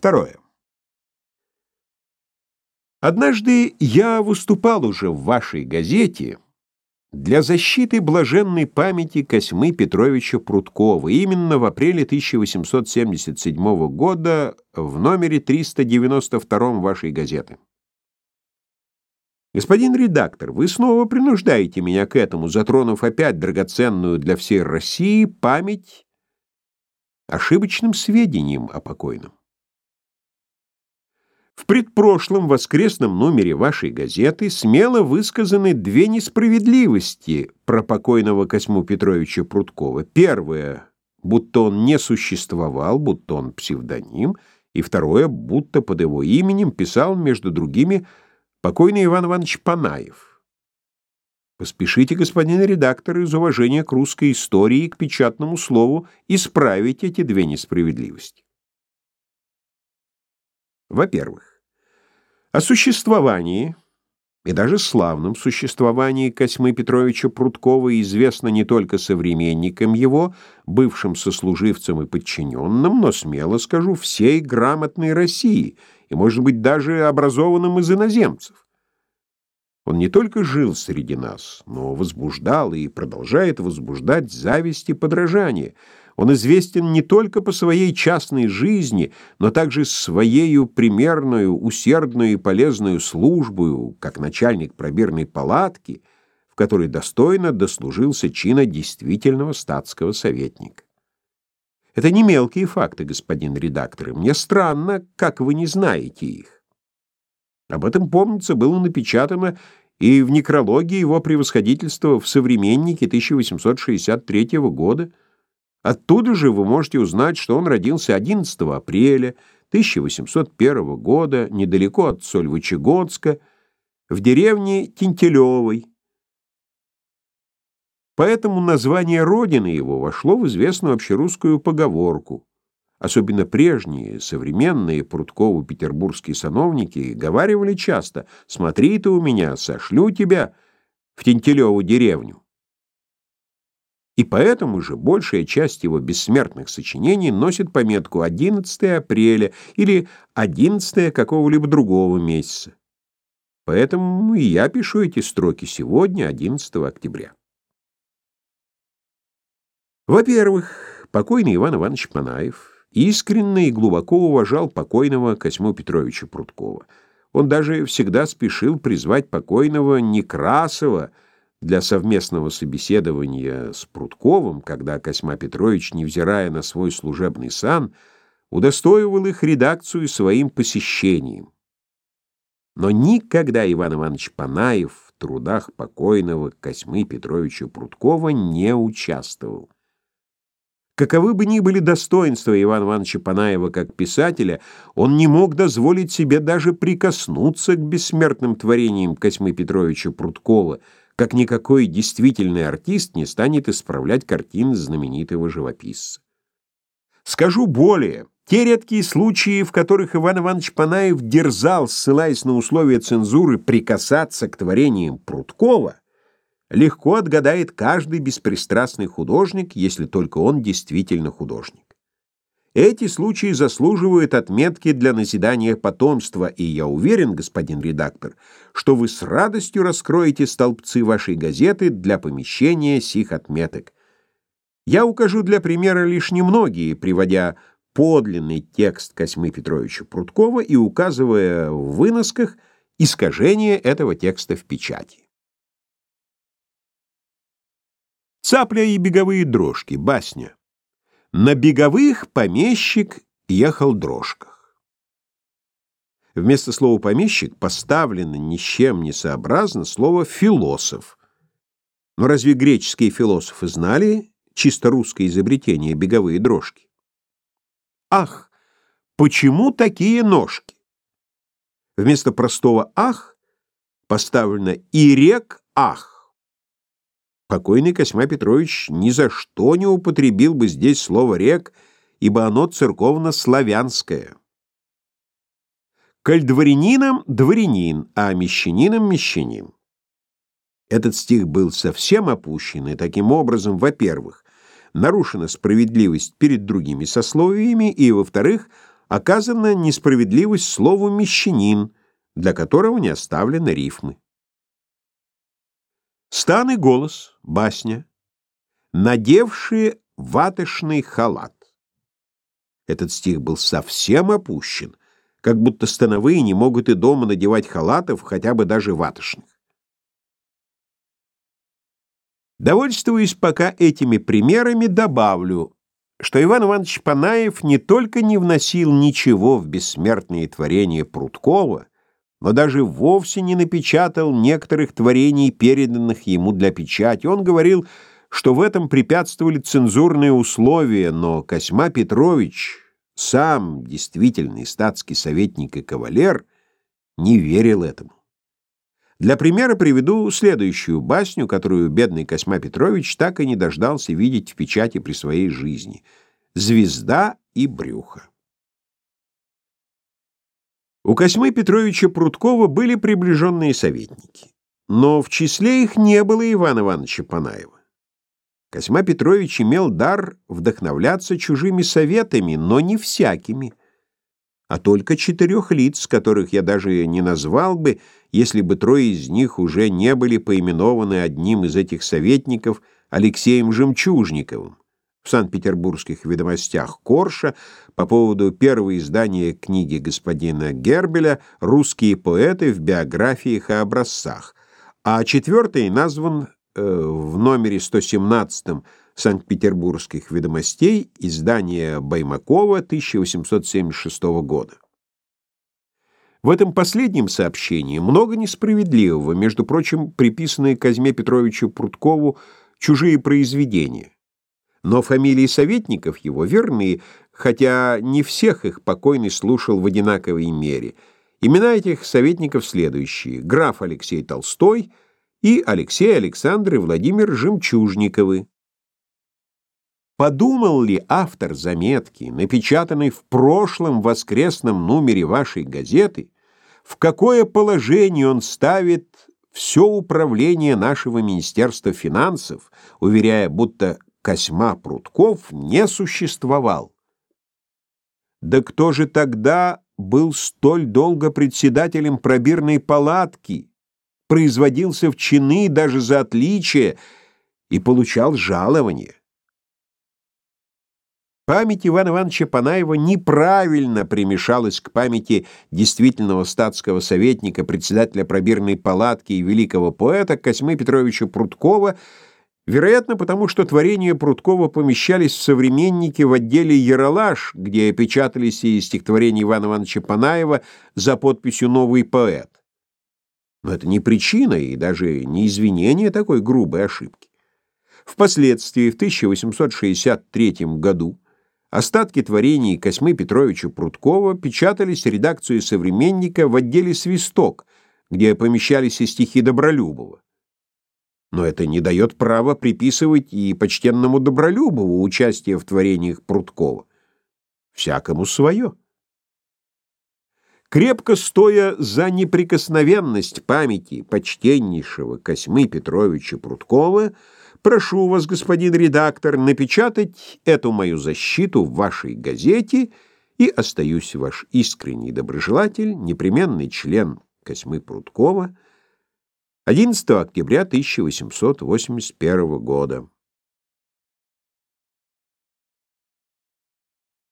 Второе. Однажды я выступал уже в вашей газете для защиты блаженной памяти Косьмы Петровича Прудкова именно в апреле 1877 года в номере 392 вашей газеты. Господин редактор, вы снова принуждаете меня к этому, затронув опять драгоценную для всей России память ошибочным сведением о покойном. В предпрошлом воскресном номере вашей газеты смело высказаны две несправедливости про покойного Косьму Петровича Прудкова. Первое, будто он не существовал, будто он псевдоним, и второе, будто под его именем писал, между другими, покойный Иван Иванович Панаев. Поспешите, господин редактор, из уважения к русской истории и к печатному слову исправить эти две несправедливости. Во-первых, о существовании, и даже славном существовании Косьмы Петровича Прудкова известно не только современникам его, бывшим сослуживцам и подчиненным, но, смело скажу, всей грамотной России и, может быть, даже образованным из иноземцев. Он не только жил среди нас, но возбуждал и продолжает возбуждать зависть и подражание — он известен не только по своей частной жизни, но также своею примерную, усердную и полезную службою, как начальник пробирной палатки, в которой достойно дослужился чина действительного статского советника. Это не мелкие факты, господин редактор, и мне странно, как вы не знаете их. Об этом, помнится, было напечатано и в некрологии его превосходительства в «Современнике» 1863 года, Оттуда же вы можете узнать, что он родился 11 апреля 1801 года недалеко от Сольвычегодска, в деревне Тентелевой. Поэтому название родины его вошло в известную общерусскую поговорку. Особенно прежние, современные прудково-петербургские сановники говаривали часто «Смотри ты у меня, сошлю тебя в Тентелеву деревню». И поэтому же большая часть его бессмертных сочинений носит пометку 11 апреля или 11 какого-либо другого месяца. Поэтому и я пишу эти строки сегодня, 11 октября. Во-первых, покойный Иван Иванович Панаев искренне и глубоко уважал покойного Косьму Петровича Прудкова. Он даже всегда спешил призвать покойного Некрасова, для совместного собеседования с Прудковым, когда Косьма Петрович, невзирая на свой служебный сан, удостоивал их редакцию своим посещением. Но никогда Иван Иванович Панаев в трудах покойного Косьмы Петровича Прудкова не участвовал. Каковы бы ни были достоинства Ивана Ивановича Панаева как писателя, он не мог дозволить себе даже прикоснуться к бессмертным творениям Косьмы Петровича Прудкова, как никакой действительный артист не станет исправлять картины знаменитого живописца. Скажу более, те редкие случаи, в которых Иван Иванович Панаев дерзал, ссылаясь на условия цензуры, прикасаться к творениям Прудкова, легко отгадает каждый беспристрастный художник, если только он действительно художник. Эти случаи заслуживают отметки для назидания потомства, и я уверен, господин редактор, что вы с радостью раскроете столбцы вашей газеты для помещения сих отметок. Я укажу для примера лишь немногие, приводя подлинный текст Косьмы Петровича Прудкова и указывая в выносках искажение этого текста в печати. Цапля и беговые дрожки. Басня. На беговых помещик ехал дрожках. Вместо слова «помещик» поставлено ни с чем не сообразно слово «философ». Но разве греческие философы знали чисто русское изобретение беговые дрожки? Ах, почему такие ножки? Вместо простого «ах» поставлено «и рек ах». Покойный Косьма Петрович ни за что не употребил бы здесь слово «рек», ибо оно церковно-славянское. Коль дворянином — дворянин, а мещанином — мещанин. Этот стих был совсем опущен, и таким образом, во-первых, нарушена справедливость перед другими сословиями, и, во-вторых, оказана несправедливость слову «мещанин», для которого не оставлены рифмы. Стан и голос, басня, надевшие ватошный халат. Этот стих был совсем опущен, как будто становые не могут и дома надевать халатов, хотя бы даже ватошных. Довольствуясь пока этими примерами, добавлю, что Иван Иванович Панаев не только не вносил ничего в бессмертные творения Прудкова, но даже вовсе не напечатал некоторых творений, переданных ему для печати. Он говорил, что в этом препятствовали цензурные условия, но Косьма Петрович, сам действительный статский советник и кавалер, не верил этому. Для примера приведу следующую басню, которую бедный Косьма Петрович так и не дождался видеть в печати при своей жизни. «Звезда и брюхо». У Косьмы Петровича Прудкова были приближенные советники, но в числе их не было Ивана Ивановича Панаева. Косьма Петрович имел дар вдохновляться чужими советами, но не всякими а только четырех лиц, которых я даже не назвал бы, если бы трое из них уже не были поименованы одним из этих советников Алексеем Жемчужниковым в Санкт-Петербургских ведомостях Корша по поводу первого издания книги господина Гербеля «Русские поэты в биографиях и образцах», а четвертый назван э, в номере 117 Санкт-Петербургских ведомостей, издание Баймакова 1876 года. В этом последнем сообщении много несправедливого, между прочим, приписанные Казьме Петровичу Прудкову чужие произведения. Но фамилии советников его верны, хотя не всех их покойный слушал в одинаковой мере. Имена этих советников следующие: граф Алексей Толстой и Алексей Александр и Владимир Жемчужниковы. Подумал ли автор заметки, напечатанной в прошлом воскресном номере вашей газеты, в какое положение он ставит все управление нашего Министерства финансов, уверяя, будто Косьма Прутков не существовал? Да кто же тогда был столь долго председателем пробирной палатки, производился в чины даже за отличие и получал жалование? Память Ивана Ивановича Панаева неправильно примешалась к памяти действительного статского советника, председателя пробирной палатки и великого поэта Косьмы Петровича Прудкова, вероятно, потому что творения Прудкова помещались в современнике в отделе «Яралаш», где печатались и стихотворения Ивана Ивановича Панаева за подписью «Новый поэт». Но это не причина и даже не извинение такой грубой ошибки. Впоследствии, в 1863 году, Остатки творений Косьмы Петровича Прудкова печатались редакцией «Современника» в отделе «Свисток», где помещались и стихи Добролюбова. Но это не дает права приписывать и почтенному Добролюбову участие в творениях Прудкова. Всякому свое. Крепко стоя за неприкосновенность памяти почтеннейшего Косьмы Петровича Прудкова, Прошу вас, господин редактор, напечатать эту мою защиту в вашей газете и остаюсь ваш искренний доброжелатель, непременный член Косьмы Прудкова, 11 октября 1881 года.